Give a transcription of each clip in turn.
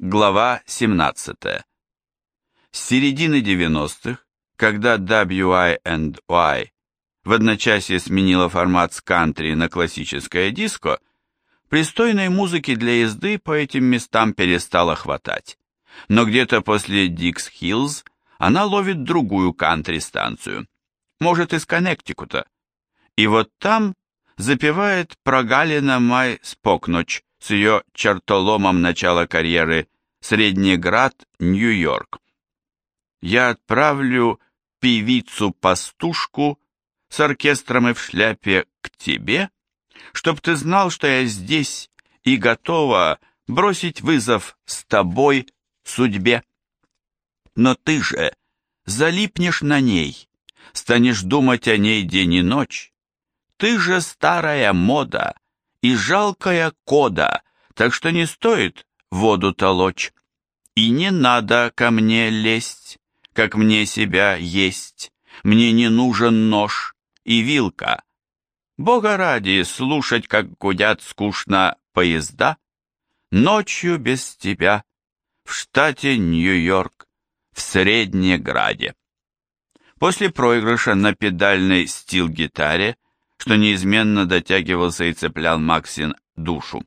Глава 17. С середины 90-х, когда WI&Y в одночасье сменила формат с кантри на классическое диско, пристойной музыки для езды по этим местам перестало хватать. Но где-то после Дикс Хиллз она ловит другую кантри-станцию, может, из Коннектикута. И вот там запевает прогалина Май Спокноч с ее чертоломом начала карьеры Среднеград, Нью-Йорк. Я отправлю певицу-пастушку с оркестром и в шляпе к тебе, чтоб ты знал, что я здесь и готова бросить вызов с тобой судьбе. Но ты же залипнешь на ней, станешь думать о ней день и ночь. Ты же старая мода и жалкая кода, так что не стоит воду толочь. И не надо ко мне лезть, как мне себя есть. Мне не нужен нож и вилка. Бога ради слушать, как гудят скучно поезда. Ночью без тебя в штате Нью-Йорк, в Среднеграде. После проигрыша на педальной стил-гитаре, что неизменно дотягивался и цеплял Максин душу.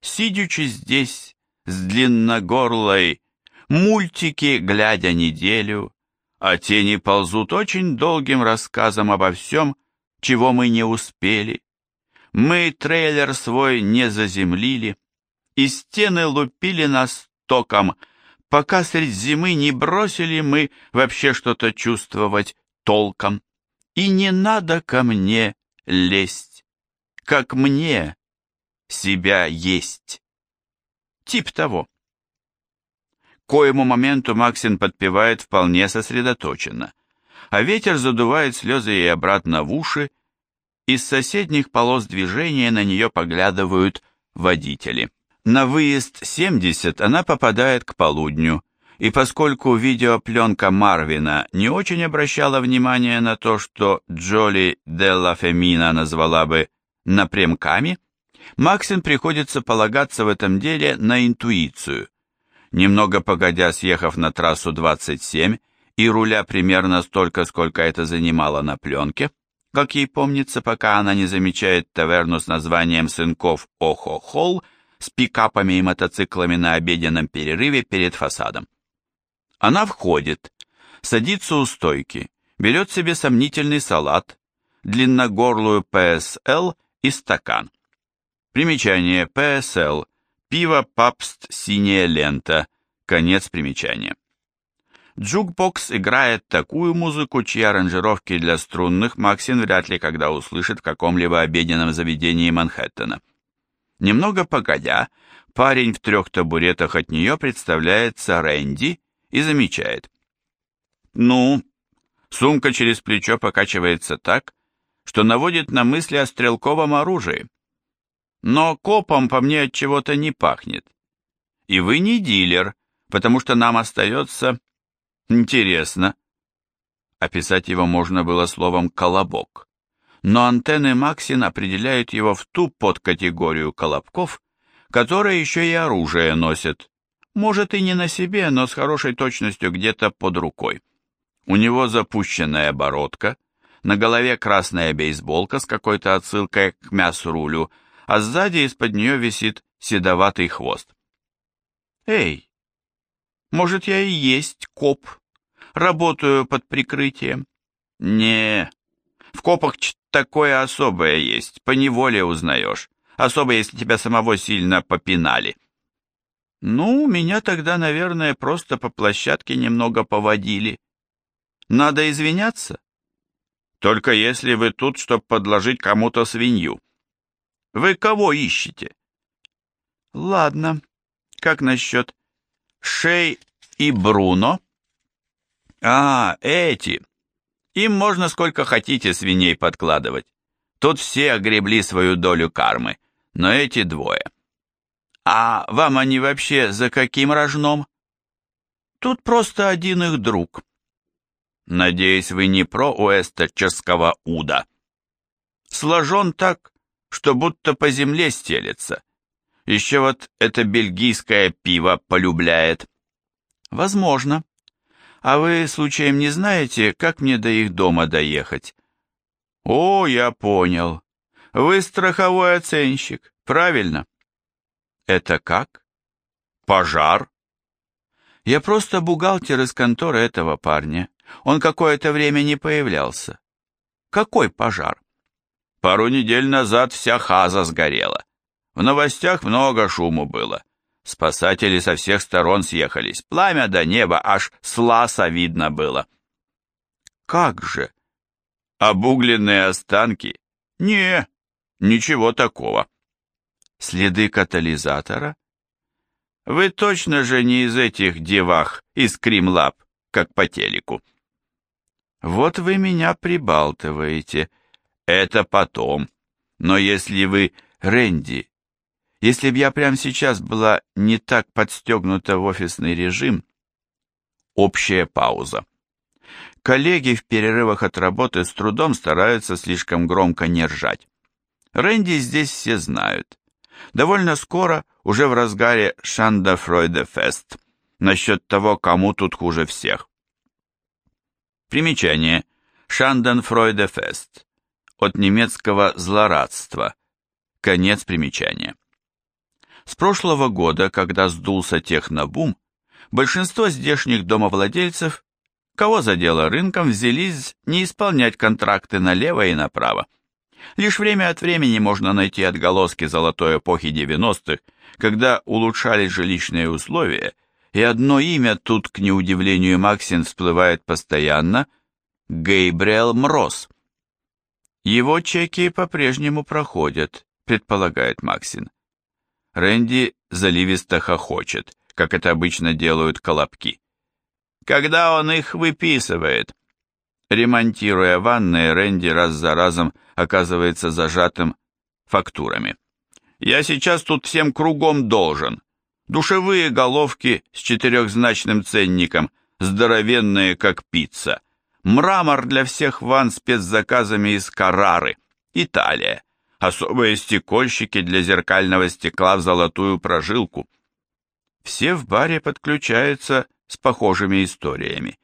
Сидячи здесь, с длинногорлой, мультики, глядя неделю, а тени ползут очень долгим рассказом обо всем, чего мы не успели. Мы трейлер свой не заземлили, и стены лупили нас током, пока средь зимы не бросили мы вообще что-то чувствовать толком. И не надо ко мне лезть, как мне себя есть. Тип того. Коему моменту Максин подпевает вполне сосредоточенно, а ветер задувает слезы ей обратно в уши, из соседних полос движения на нее поглядывают водители. На выезд 70 она попадает к полудню, и поскольку видеопленка Марвина не очень обращала внимание на то, что Джоли Делла Фемина назвала бы «напрямками», Максин приходится полагаться в этом деле на интуицию. Немного погодя, съехав на трассу 27 и руля примерно столько, сколько это занимало на пленке, как ей помнится, пока она не замечает таверну с названием «Сынков Охо-Холл» с пикапами и мотоциклами на обеденном перерыве перед фасадом. Она входит, садится у стойки, берет себе сомнительный салат, длинногорлую ПСЛ и стакан. Примечание ПСЛ. Пиво Папст «Синяя лента». Конец примечания. Джукбокс играет такую музыку, чьи аранжировки для струнных Максин вряд ли когда услышит в каком-либо обеденном заведении Манхэттена. Немного погодя, парень в трех табуретах от нее представляется Рэнди и замечает. Ну, сумка через плечо покачивается так, что наводит на мысли о стрелковом оружии. Но копом по мне от чего-то не пахнет. И вы не дилер, потому что нам остается... Интересно. Описать его можно было словом «колобок». Но антенны Максин определяют его в ту подкатегорию колобков, которые еще и оружие носят. Может и не на себе, но с хорошей точностью где-то под рукой. У него запущенная бородка, на голове красная бейсболка с какой-то отсылкой к мясу-рулю, а сзади из-под нее висит седоватый хвост. «Эй, может, я и есть коп? Работаю под прикрытием?» «Не, в копах такое особое есть, по неволе узнаешь, особо если тебя самого сильно попинали». «Ну, меня тогда, наверное, просто по площадке немного поводили. Надо извиняться?» «Только если вы тут, чтобы подложить кому-то свинью». Вы кого ищете? Ладно. Как насчет Шей и Бруно? А, эти. Им можно сколько хотите свиней подкладывать. Тут все огребли свою долю кармы, но эти двое. А вам они вообще за каким рожном? Тут просто один их друг. Надеюсь, вы не про уэсточеского уда. Сложен так, что будто по земле стелется. Еще вот это бельгийское пиво полюбляет. Возможно. А вы, случаем, не знаете, как мне до их дома доехать? О, я понял. Вы страховой оценщик, правильно? Это как? Пожар. Я просто бухгалтер из конторы этого парня. Он какое-то время не появлялся. Какой пожар? Пару недель назад вся хаза сгорела. В новостях много шуму было. Спасатели со всех сторон съехались. Пламя до неба, аж с ласа видно было. Как же? Обугленные останки? Не, ничего такого. Следы катализатора? Вы точно же не из этих девах, из Кримлаб, как по телеку. Вот вы меня прибалтываете. Это потом. Но если вы, Рэнди, если б я прямо сейчас была не так подстегнута в офисный режим... Общая пауза. Коллеги в перерывах от работы с трудом стараются слишком громко не ржать. Рэнди здесь все знают. Довольно скоро, уже в разгаре Шанда Фройде Фест, насчет того, кому тут хуже всех. Примечание. Шанден Фройде Фест. От немецкого «злорадство». Конец примечания. С прошлого года, когда сдулся технобум, большинство здешних домовладельцев, кого задело рынком, взялись не исполнять контракты налево и направо. Лишь время от времени можно найти отголоски золотой эпохи 90-х, когда улучшались жилищные условия, и одно имя тут, к неудивлению Максин, всплывает постоянно – Гейбриэл Мроз. Его чеки по-прежнему проходят, предполагает Максин. Рэнди заливисто хохочет, как это обычно делают колобки. Когда он их выписывает? Ремонтируя ванны, Рэнди раз за разом оказывается зажатым фактурами. Я сейчас тут всем кругом должен. Душевые головки с четырехзначным ценником, здоровенные, как пицца. Мрамор для всех ванн спецзаказами из Карары. Италия особые стекольщики для зеркального стекла в золотую прожилку. Все в баре подключаются с похожими историями.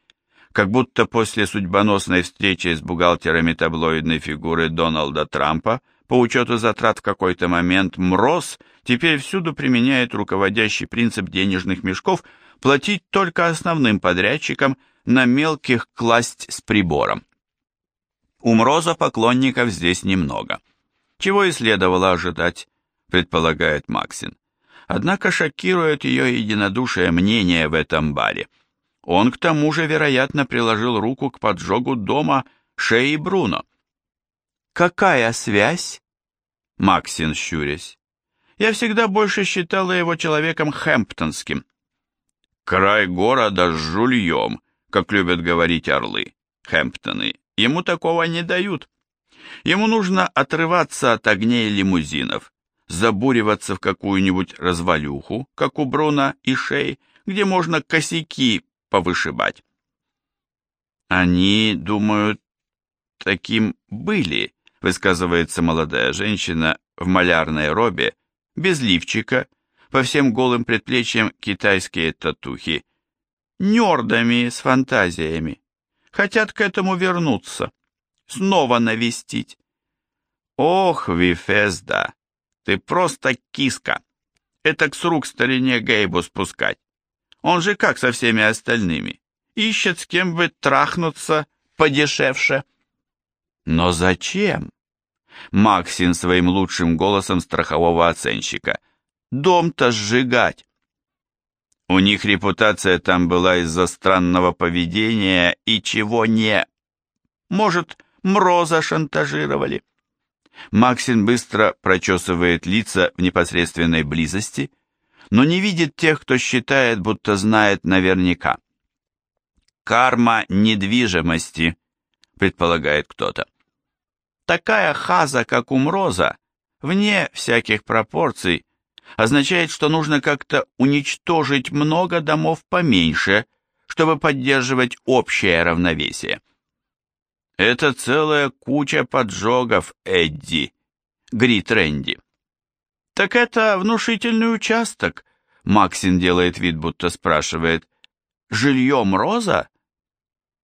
Как будто после судьбоносной встречи с бухгалтерами таблоидной фигуры Дональда Трампа по учету затрат в какой-то момент МРОС теперь всюду применяет руководящий принцип денежных мешков платить только основным подрядчикам, на мелких класть с прибором. У МРОЗа поклонников здесь немного – чего и следовало ожидать, предполагает Максин. Однако шокирует ее единодушие мнение в этом баре. Он к тому же, вероятно, приложил руку к поджогу дома Шеи Бруно. «Какая связь?» Максин, щурясь. «Я всегда больше считала его человеком хэмптонским». «Край города с жульем», как любят говорить орлы, Хэмптоны. Ему такого не дают. Ему нужно отрываться от огней лимузинов, забуриваться в какую-нибудь развалюху, как у Бруна и Шей, где можно косяки повышибать. Они думают, таким были, высказывается молодая женщина в малярной робе, без лифчика, по всем голым предплечьям китайские татухи, нердами с фантазиями, хотят к этому вернуться снова навестить. Ох, Вифезда, ты просто киска. Это к с рук старине Гейбу спускать. Он же как со всеми остальными. Ищет с кем бы трахнуться подешевше. Но зачем? Максин своим лучшим голосом страхового оценщика. Дом-то сжигать. У них репутация там была из-за странного поведения и чего не... Может, Мроза шантажировали. Максин быстро прочесывает лица в непосредственной близости, но не видит тех, кто считает, будто знает наверняка. «Карма недвижимости», — предполагает кто-то. Такая хаза, как у Мроза, вне всяких пропорций, означает, что нужно как-то уничтожить много домов поменьше, чтобы поддерживать общее равновесие. Это целая куча поджогов, Эдди, грит Рэнди. Так это внушительный участок, Максин делает вид, будто спрашивает. Жильем Роза?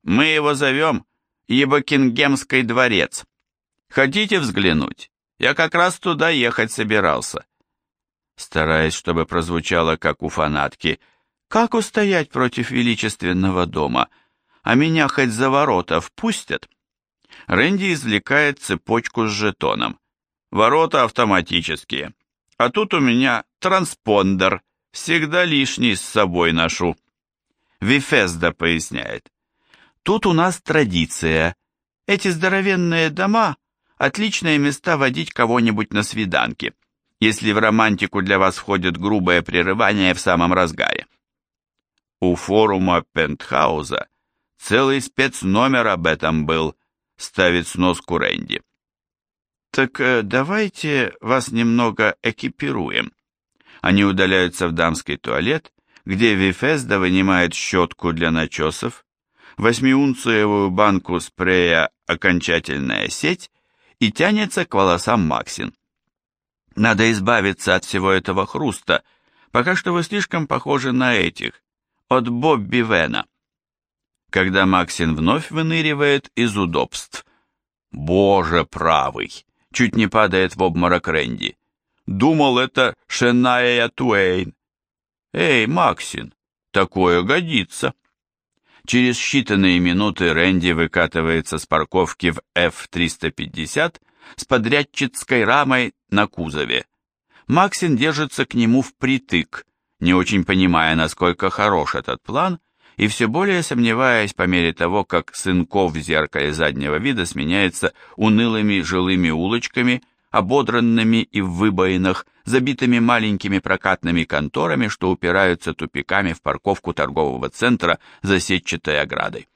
Мы его зовем Ебокингемский дворец. Хотите взглянуть? Я как раз туда ехать собирался. Стараясь, чтобы прозвучало, как у фанатки, как устоять против величественного дома? А меня хоть за ворота впустят? Рэнди извлекает цепочку с жетоном. Ворота автоматические. А тут у меня транспондер. Всегда лишний с собой ношу. Вифезда поясняет. Тут у нас традиция. Эти здоровенные дома – отличные места водить кого-нибудь на свиданки, если в романтику для вас входит грубое прерывание в самом разгаре. У форума Пентхауза целый спецномер об этом был, ставит сноску Рэнди. Так э, давайте вас немного экипируем. Они удаляются в дамский туалет, где Вифезда вынимает щетку для начесов, восьмиунциевую банку спрея «Окончательная сеть» и тянется к волосам Максин. Надо избавиться от всего этого хруста, пока что вы слишком похожи на этих, от Бобби Вена. Когда Максин вновь выныривает из удобств. Боже правый! Чуть не падает в обморок Рэнди. Думал, это Шеная Туэйн. Эй, Максин, такое годится. Через считанные минуты Рэнди выкатывается с парковки в F-350 с подрядчицкой рамой на кузове. Максин держится к нему впритык, не очень понимая, насколько хорош этот план, и все более сомневаясь по мере того, как Сынков в зеркале заднего вида сменяется унылыми жилыми улочками, ободранными и в выбоинах, забитыми маленькими прокатными конторами, что упираются тупиками в парковку торгового центра за сетчатой оградой.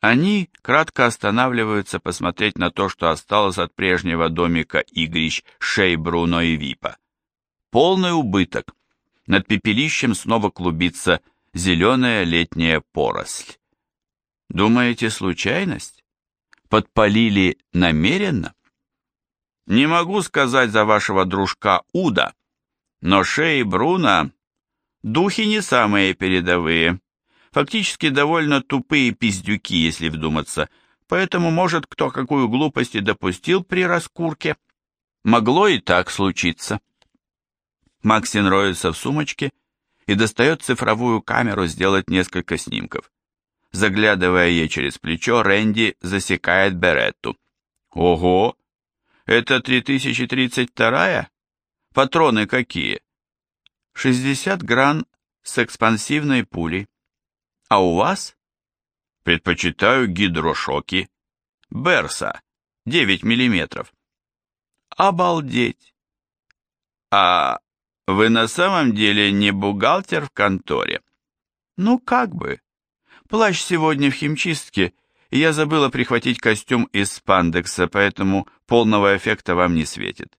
Они кратко останавливаются посмотреть на то, что осталось от прежнего домика игрищ Шей Бруно и Випа. Полный убыток. Над пепелищем снова клубится зеленая летняя поросль. Думаете, случайность? Подпалили намеренно? Не могу сказать за вашего дружка Уда, но Шей Бруно духи не самые передовые. Фактически довольно тупые пиздюки, если вдуматься, поэтому, может, кто какую глупость и допустил при раскурке. Могло и так случиться. Максин роется в сумочке и достает цифровую камеру сделать несколько снимков. Заглядывая ей через плечо, Рэнди засекает Беретту. «Ого! Это 3032-я? Патроны какие?» «60 гран с экспансивной пулей. А у вас?» «Предпочитаю гидрошоки. Берса, 9 миллиметров». «Обалдеть!» «А вы на самом деле не бухгалтер в конторе? Ну, как бы. Плащ сегодня в химчистке, и я забыла прихватить костюм из спандекса, поэтому полного эффекта вам не светит.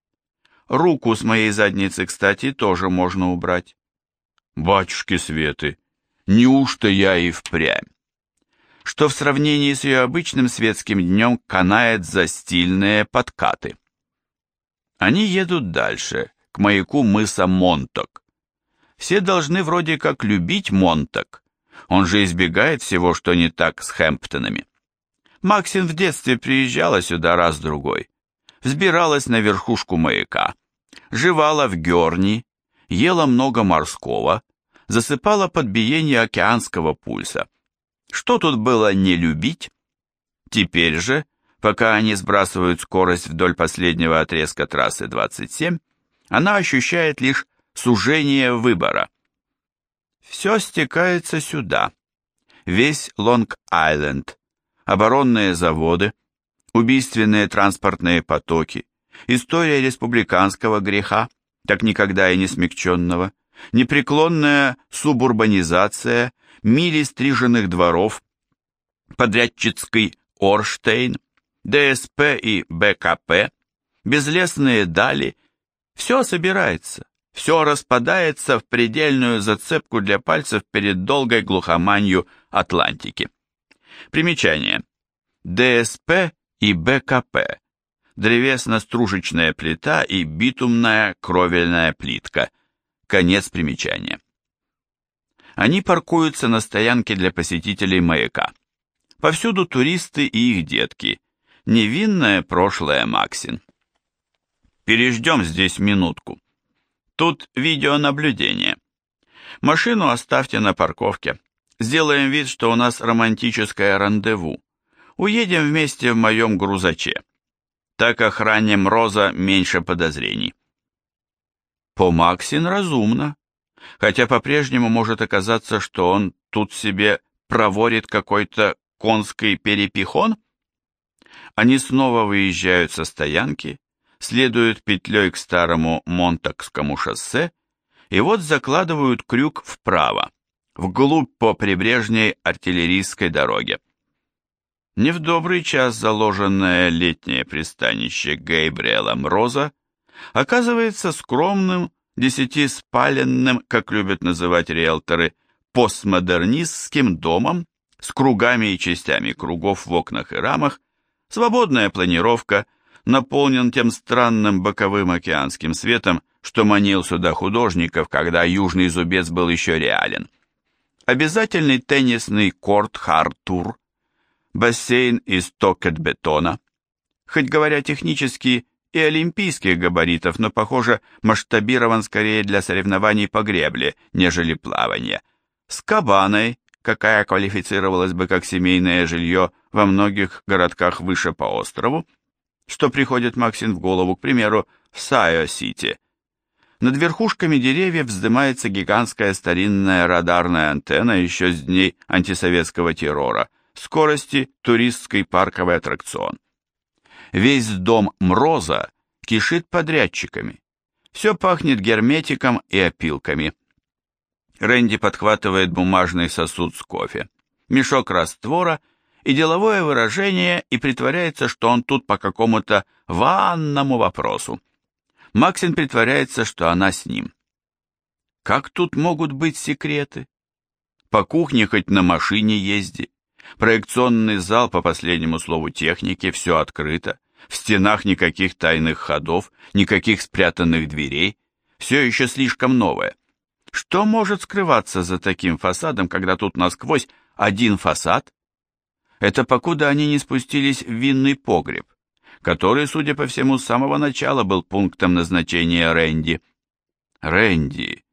Руку с моей задницы, кстати, тоже можно убрать. Батюшки Светы, неужто я и впрямь? Что в сравнении с ее обычным светским днем канает за стильные подкаты. Они едут дальше, к маяку мыса Монток. Все должны вроде как любить Монток. Он же избегает всего, что не так с Хэмптонами. Максин в детстве приезжала сюда раз-другой. Взбиралась на верхушку маяка, жевала в герни, ела много морского, засыпала под биение океанского пульса. Что тут было не любить? Теперь же, пока они сбрасывают скорость вдоль последнего отрезка трассы 27, она ощущает лишь сужение выбора. Все стекается сюда. Весь Лонг-Айленд, оборонные заводы, убийственные транспортные потоки, история республиканского греха, так никогда и не смягченного, непреклонная субурбанизация, мили стриженных дворов, подрядчицкий Орштейн, ДСП и БКП, безлесные дали все собирается, все распадается в предельную зацепку для пальцев перед долгой глухоманью Атлантики. Примечание. ДСП и БКП. древесно-стружечная плита и битумная кровельная плитка. Конец примечания. Они паркуются на стоянке для посетителей маяка. Повсюду туристы и их детки. Невинное прошлое Максин. Переждем здесь минутку. Тут видеонаблюдение. Машину оставьте на парковке. Сделаем вид, что у нас романтическое рандеву. Уедем вместе в моем грузаче. Так охране Мроза меньше подозрений. По Максин разумно, хотя по-прежнему может оказаться, что он тут себе проворит какой-то конский перепихон. Они снова выезжают со стоянки, следуют петлей к старому Монтакскому шоссе и вот закладывают крюк вправо, вглубь по прибрежной артиллерийской дороге. Не в добрый час заложенное летнее пристанище Гейбриэла Мроза оказывается скромным, десятиспаленным, как любят называть риэлторы, постмодернистским домом с кругами и частями кругов в окнах и рамах, свободная планировка, наполнен тем странным боковым океанским светом, что манил сюда художников, когда южный зубец был еще реален. Обязательный теннисный корт Хар-Тру, бассейн из торкрет-бетона, хоть говоря технически и олимпийских габаритов, но, похоже, масштабирован скорее для соревнований по гребле, нежели плавания, с кабаной, какая квалифицировалась бы как семейное жилье во многих городках выше по острову, что приходит Максин в голову, к примеру, в Сайоссете. Над верхушками деревьев вздымается гигантская старинная радарная антенна еще с дней антисоветского террора, скорости туристский парковый аттракцион. Весь дом Мроза кишит подрядчиками. Все пахнет герметиком и опилками. Рэнди подхватывает бумажный сосуд с кофе, мешок раствора и деловое выражение и притворяется, что он тут по какому-то ванному вопросу. Максин притворяется, что она с ним. Как тут могут быть секреты? По кухне хоть на машине езди. Проекционный зал, по последнему слову техники, все открыто. В стенах никаких тайных ходов, никаких спрятанных дверей. Все еще слишком новое. Что может скрываться за таким фасадом, когда тут насквозь один фасад, это покуда они не спустились в винный погреб, который, судя по всему, с самого начала был пунктом назначения Рэнди. «Рэнди,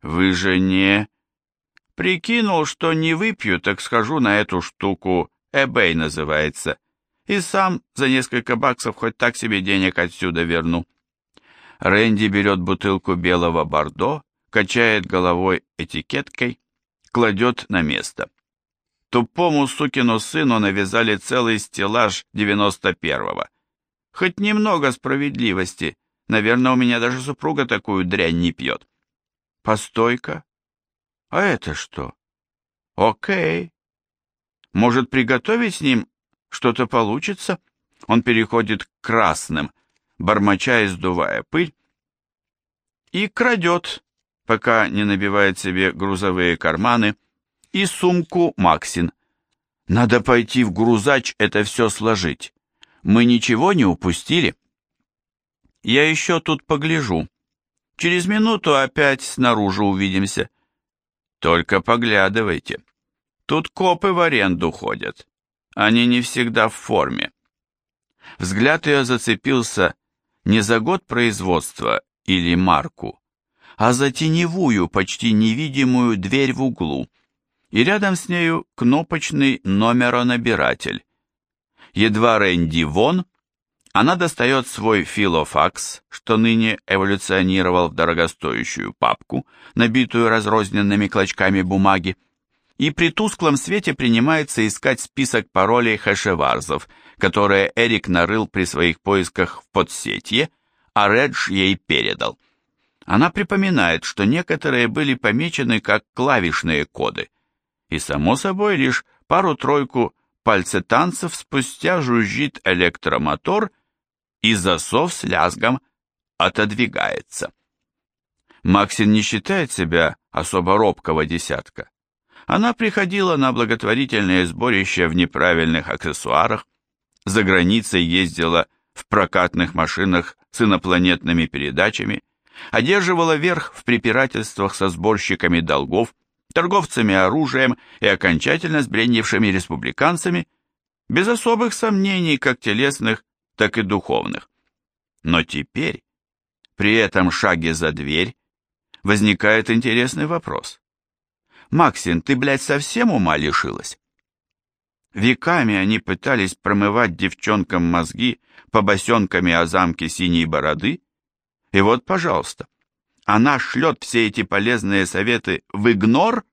вы же не...» «Прикинул, что не выпью, так схожу на эту штуку, eBay называется, и сам за несколько баксов хоть так себе денег отсюда верну». Рэнди берет бутылку белого бордо, качает головой этикеткой, кладет на место. Тупому сукину сыну навязали целый стеллаж 91-го. Хоть немного справедливости. Наверное, у меня даже супруга такую дрянь не пьет. Постойка. А это что? Окей. Может, приготовить с ним что-то получится? Он переходит к красным, бормоча и сдувая пыль, и крадет, пока не набивает себе грузовые карманы, и сумку Максин. Надо пойти в грузач это все сложить. Мы ничего не упустили. Я еще тут погляжу. Через минуту опять снаружи увидимся. Только поглядывайте. Тут копы в аренду ходят. Они не всегда в форме. Взгляд ее зацепился не за год производства или марку, а за теневую, почти невидимую дверь в углу, и рядом с нею кнопочный номеронабиратель. Едва Рэнди вон, она достает свой филофакс, что ныне эволюционировал в дорогостоящую папку, набитую разрозненными клочками бумаги, и при тусклом свете принимается искать список паролей хэшеварзов, которые Эрик нарыл при своих поисках в подсетье, а Редж ей передал. Она припоминает, что некоторые были помечены как клавишные коды, и, само собой, лишь пару-тройку пальцетанцев спустя жужжит электромотор, и засов с лязгом отодвигается. Максин не считает себя особо робкого десятка. Она приходила на благотворительное сборище в неправильных аксессуарах, за границей ездила в прокатных машинах с инопланетными передачами, одерживала верх в препирательствах со сборщиками долгов, торговцами оружием и окончательно сбрендившими республиканцами, без особых сомнений как телесных, так и духовных. Но теперь, при этом шаге за дверь, возникает интересный вопрос. «Максин, ты, блядь, совсем ума лишилась?» Веками они пытались промывать девчонкам мозги побосенками о замке синей бороды, и вот, пожалуйста, она шлет все эти полезные советы в игнор?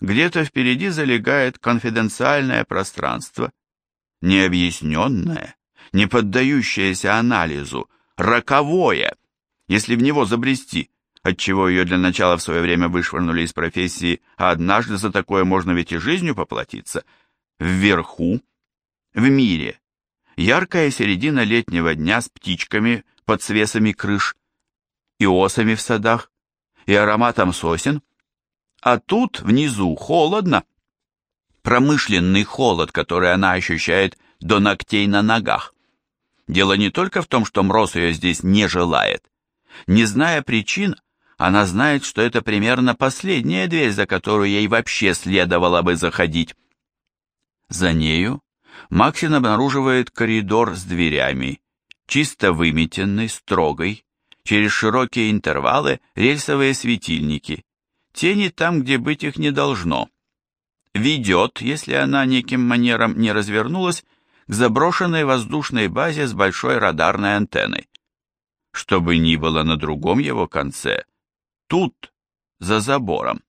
Где-то впереди залегает конфиденциальное пространство, необъясненное, не поддающееся анализу, роковое, если в него забрести, отчего ее для начала в свое время вышвырнули из профессии, а однажды за такое можно ведь и жизнью поплатиться. Вверху, в мире, яркая середина летнего дня с птичками под свесами крыш, и осами в садах, и ароматом сосен, а тут внизу холодно. Промышленный холод, который она ощущает до ногтей на ногах. Дело не только в том, что Мроз ее здесь не желает. Не зная причин, она знает, что это примерно последняя дверь, за которую ей вообще следовало бы заходить. За нею Максин обнаруживает коридор с дверями, чисто выметенный, строгой, через широкие интервалы рельсовые светильники, тени там, где быть их не должно. Ведет, если она неким манером не развернулась, к заброшенной воздушной базе с большой радарной антенной. Что бы ни было на другом его конце, тут, за забором,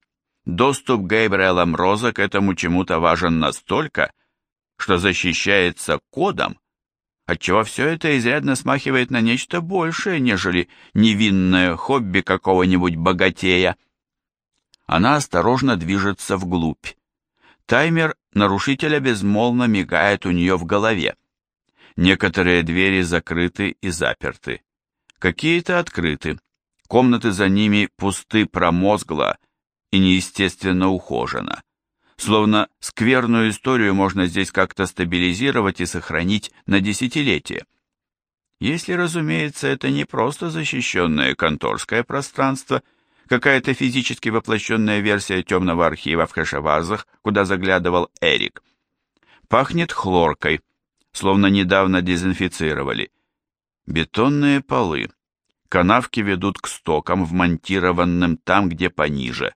доступ Гейбриэла Мроза к этому чему-то важен настолько, что защищается кодом, отчего все это изрядно смахивает на нечто большее, нежели невинное хобби какого-нибудь богатея. Она осторожно движется вглубь. Таймер нарушителя безмолвно мигает у нее в голове. Некоторые двери закрыты и заперты. Какие-то открыты. Комнаты за ними пусты промозгло и неестественно ухожено. Словно скверную историю можно здесь как-то стабилизировать и сохранить на десятилетия. Если, разумеется, это не просто защищенное конторское пространство, какая-то физически воплощенная версия темного архива в хэшевазах, куда заглядывал Эрик. Пахнет хлоркой, словно недавно дезинфицировали. Бетонные полы. Канавки ведут к стокам, вмонтированным там, где пониже.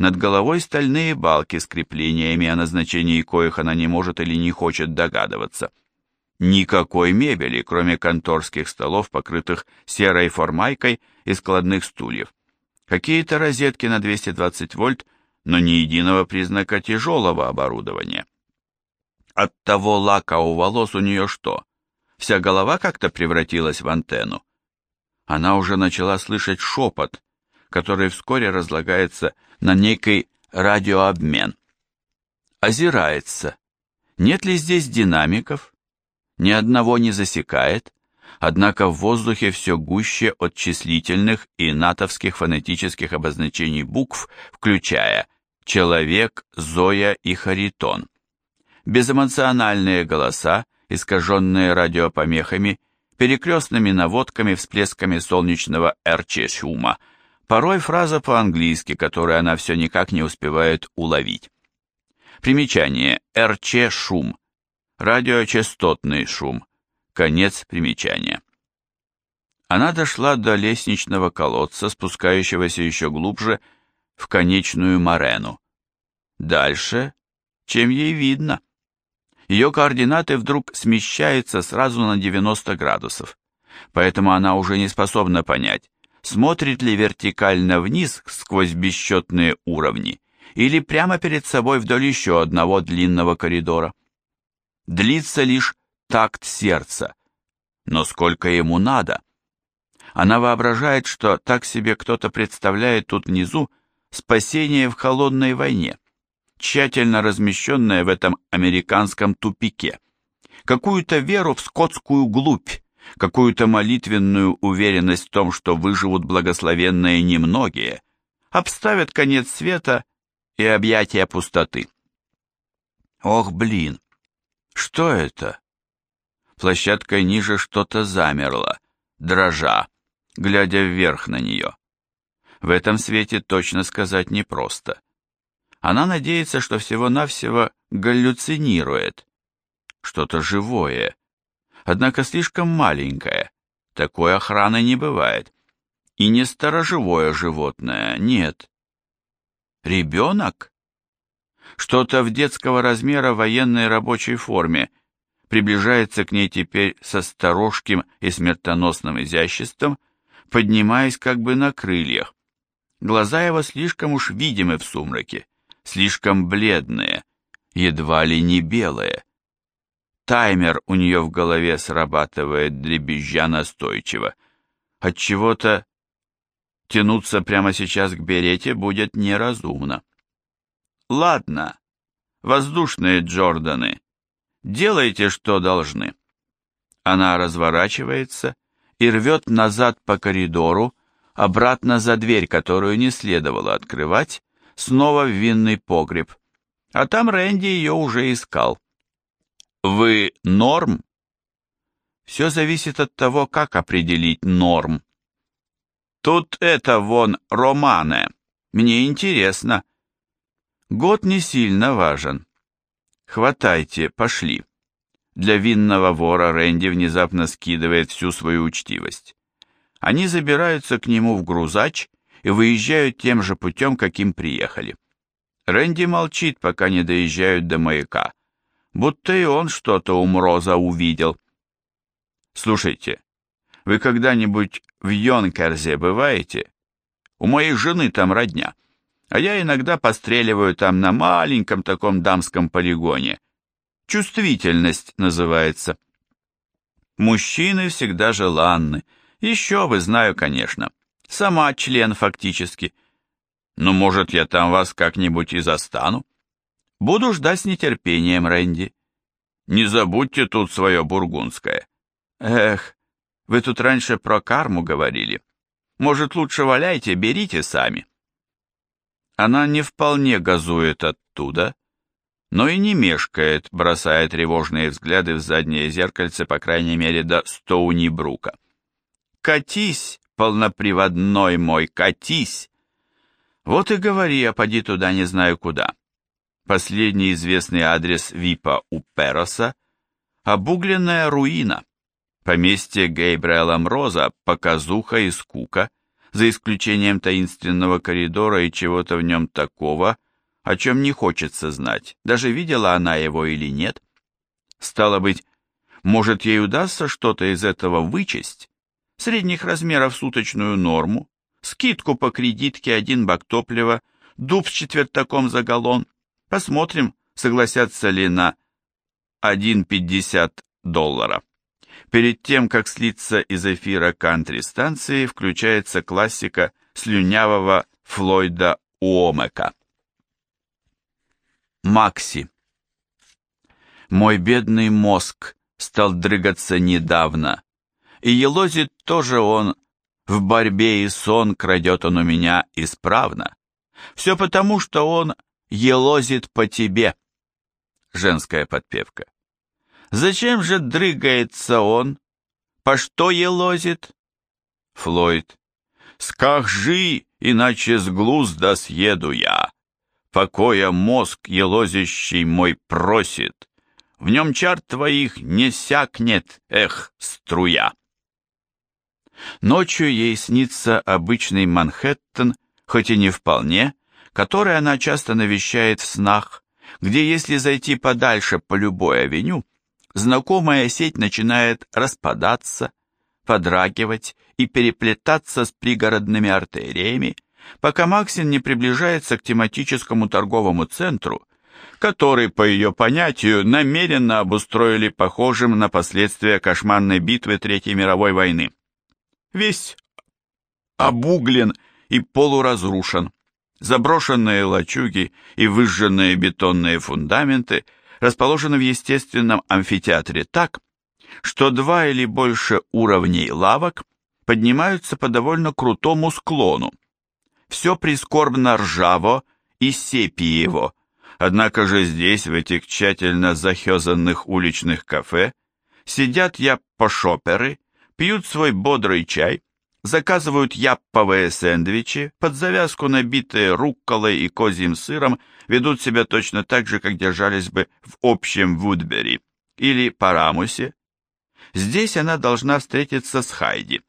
Над головой стальные балки с креплениями, о назначении коих она не может или не хочет догадываться. Никакой мебели, кроме конторских столов, покрытых серой формайкой и складных стульев. Какие-то розетки на 220 вольт, но ни единого признака тяжелого оборудования. От того лака у волос у нее что? Вся голова как-то превратилась в антенну. Она уже начала слышать шепот, который вскоре разлагается на некий радиообмен. Озирается. Нет ли здесь динамиков? Ни одного не засекает, однако в воздухе все гуще от числительных и натовских фонетических обозначений букв, включая «человек», «зоя» и «харитон». Безэмоциональные голоса, искаженные радиопомехами, перекрестными наводками, всплесками солнечного РЧ-шума – Порой фраза по-английски, которую она все никак не успевает уловить. Примечание. РЧ шум. Радиочастотный шум. Конец примечания. Она дошла до лестничного колодца, спускающегося еще глубже в конечную морену. Дальше, чем ей видно. Ее координаты вдруг смещаются сразу на 90 градусов, поэтому она уже не способна понять, смотрит ли вертикально вниз сквозь бесчетные уровни или прямо перед собой вдоль еще одного длинного коридора. Длится лишь такт сердца, но сколько ему надо? Она воображает, что так себе кто-то представляет тут внизу спасение в холодной войне, тщательно размещенное в этом американском тупике, какую-то веру в скотскую глубь, какую-то молитвенную уверенность в том, что выживут благословенные немногие, обставят конец света и объятия пустоты. Ох, блин, что это? Площадкой ниже что-то замерло, дрожа, глядя вверх на нее. В этом свете точно сказать непросто. Она надеется, что всего-навсего галлюцинирует. Что-то живое. Однако слишком маленькое. Такой охраны не бывает. И не сторожевое животное, нет. Ребенок? Что-то в детского размера военной рабочей форме приближается к ней теперь со сторожким и смертоносным изяществом, поднимаясь как бы на крыльях. Глаза его слишком уж видимы в сумраке, слишком бледные, едва ли не белые. Таймер у нее в голове срабатывает дребезжа настойчиво. От чего-то тянуться прямо сейчас к берете будет неразумно. Ладно, воздушные Джорданы, делайте, что должны. Она разворачивается и рвет назад по коридору, обратно за дверь, которую не следовало открывать, снова в винный погреб. А там Рэнди ее уже искал. «Вы норм?» Все зависит от того, как определить норм. Тут это вон романы. Мне интересно. Год не сильно важен. Хватайте, пошли. Для винного вора Рэнди внезапно скидывает всю свою учтивость. Они забираются к нему в грузач и выезжают тем же путем, каким приехали. Рэнди молчит, пока не доезжают до маяка, будто и он что-то у Мроза увидел. «Слушайте, вы когда-нибудь в Йонкерзе бываете? У моей жены там родня, а я иногда постреливаю там на маленьком таком дамском полигоне. Чувствительность называется. Мужчины всегда желанны, еще бы, знаю, конечно. Сама член фактически. Но, может, я там вас как-нибудь и застану? Буду ждать с нетерпением, Рэнди. Не забудьте тут свое бургундское. Эх, вы тут раньше про карму говорили. Может, лучше валяйте, берите сами. Она не вполне газует оттуда, но и не мешкает, бросая тревожные взгляды в заднее зеркальце, по крайней мере, до Стоуни-Брука. Катись, полноприводной мой, катись. Вот и говори, а поди туда не знаю куда. Последний известный адрес Випа у Пероса — обугленная руина. Поместье Гейбриэла Мроза — показуха и скука, за исключением таинственного коридора и чего-то в нем такого, о чем не хочется знать, даже видела она его или нет. Стало быть, может, ей удастся что-то из этого вычесть? средних размеров суточную норму, скидку по кредитке один бак топлива, дуб с четвертаком за галлон. Посмотрим, согласятся ли на 1,50 доллара. Перед тем, как слиться из эфира кантри-станции, включается классика слюнявого Флойда Уомека. Макси. Мой бедный мозг стал дрыгаться недавно, и елозит тоже он, в борьбе и сон крадет он у меня исправно. Все потому, что он елозит по тебе. Женская подпевка. Зачем же дрыгается он? По что елозит? Флойд. Скажи, иначе с глузда съеду я. Покоя мозг елозящий мой просит. В нем чар твоих не сякнет, эх, струя. Ночью ей снится обычный Манхэттен, хоть и не вполне, который она часто навещает в снах, где если зайти подальше по любой авеню, знакомая сеть начинает распадаться, подрагивать и переплетаться с пригородными артериями, пока Максин не приближается к тематическому торговому центру, который, по ее понятию, намеренно обустроили похожим на последствия кошмарной битвы Третьей мировой войны весь обуглен и полуразрушен. Заброшенные лачуги и выжженные бетонные фундаменты расположены в естественном амфитеатре так, что два или больше уровней лавок поднимаются по довольно крутому склону. Все прискорбно ржаво и сепиево, однако же здесь, в этих тщательно захезанных уличных кафе, Сидят яппо-шоперы, пьют свой бодрый чай, заказывают япповые сэндвичи, под завязку набитые рукколой и козьим сыром, ведут себя точно так же, как держались бы в общем Вудбери или Парамусе. Здесь она должна встретиться с Хайди,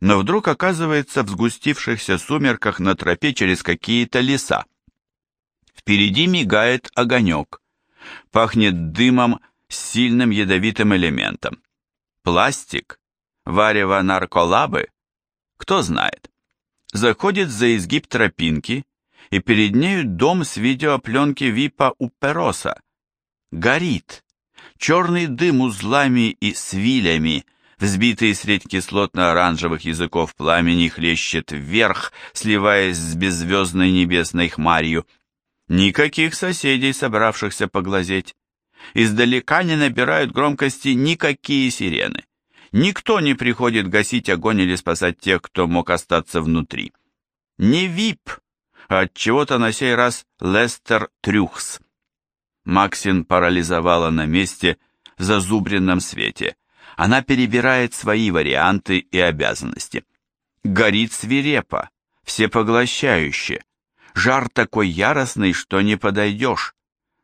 но вдруг оказывается в сгустившихся сумерках на тропе через какие-то леса. Впереди мигает огонек, пахнет дымом с сильным ядовитым элементом. Пластик, варево нарколабы, кто знает. Заходит за изгиб тропинки, и перед нею дом с видеопленки Випа Упероса. Горит. Черный дым узлами и свилями, взбитый средь кислотно-оранжевых языков пламени, хлещет вверх, сливаясь с беззвездной небесной хмарью. Никаких соседей, собравшихся поглазеть. Издалека не набирают громкости никакие сирены. Никто не приходит гасить огонь или спасать тех, кто мог остаться внутри. Не ВИП, а от чего-то на сей раз Лестер Трюхс. Максин парализовала на месте в зазубренном свете. Она перебирает свои варианты и обязанности. Горит свирепо, всепоглощающе. Жар такой яростный, что не подойдешь.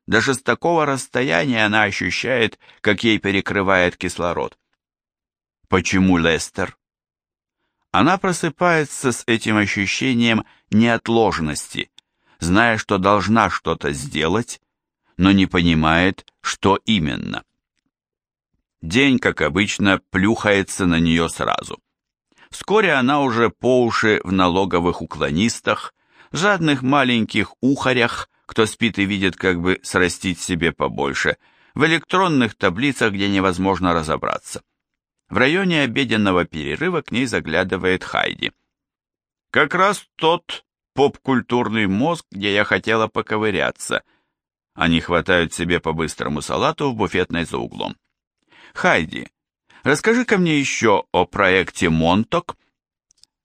Даже с такого расстояния она ощущает, как ей перекрывает кислород. Почему Лестер? Она просыпается с этим ощущением неотложности, зная, что должна что-то сделать, но не понимает, что именно. День, как обычно, плюхается на нее сразу. Вскоре она уже по уши в налоговых уклонистах, жадных маленьких ухарях, кто спит и видит, как бы срастить себе побольше, в электронных таблицах, где невозможно разобраться. В районе обеденного перерыва к ней заглядывает Хайди. «Как раз тот поп-культурный мозг, где я хотела поковыряться». Они хватают себе по быстрому салату в буфетной за углом. «Хайди, расскажи-ка мне еще о проекте «Монток».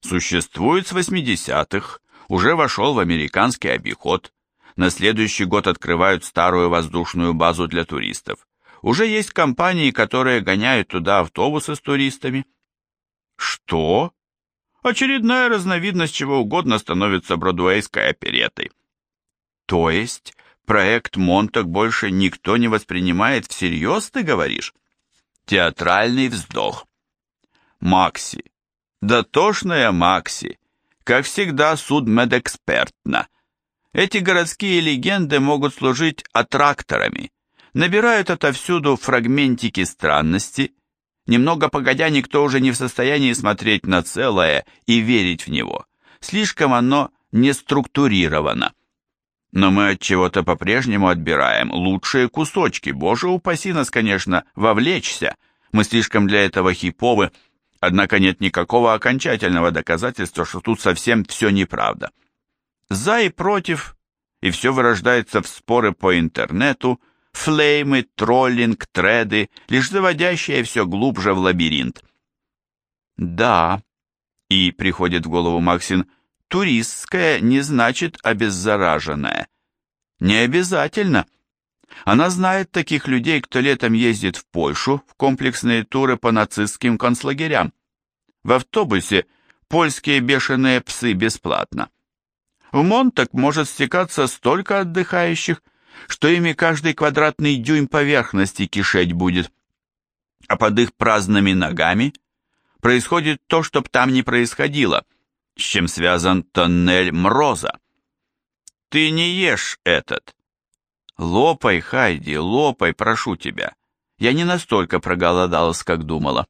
Существует с 80-х, уже вошел в американский обиход. На следующий год открывают старую воздушную базу для туристов. Уже есть компании, которые гоняют туда автобусы с туристами. Что? Очередная разновидность чего угодно становится бродуэйской оперетой. То есть проект Монтак больше никто не воспринимает всерьез, ты говоришь? Театральный вздох. Макси. Дотошная Макси. Как всегда, судмедэкспертна. Эти городские легенды могут служить аттракторами, набирают отовсюду фрагментики странности, немного погодя никто уже не в состоянии смотреть на целое и верить в него, слишком оно не структурировано. Но мы от чего-то по-прежнему отбираем лучшие кусочки, боже упаси нас, конечно, вовлечься, мы слишком для этого хиповы, однако нет никакого окончательного доказательства, что тут совсем все неправда. За и против, и все вырождается в споры по интернету, флеймы, троллинг, треды, лишь заводящие все глубже в лабиринт. Да, и приходит в голову Максин, туристская не значит обеззараженная. Не обязательно. Она знает таких людей, кто летом ездит в Польшу в комплексные туры по нацистским концлагерям. В автобусе польские бешеные псы бесплатно. В Монтак может стекаться столько отдыхающих, что ими каждый квадратный дюйм поверхности кишеть будет. А под их праздными ногами происходит то, что б там не происходило, с чем связан тоннель Мроза. Ты не ешь этот. Лопай, Хайди, лопай, прошу тебя. Я не настолько проголодалась, как думала.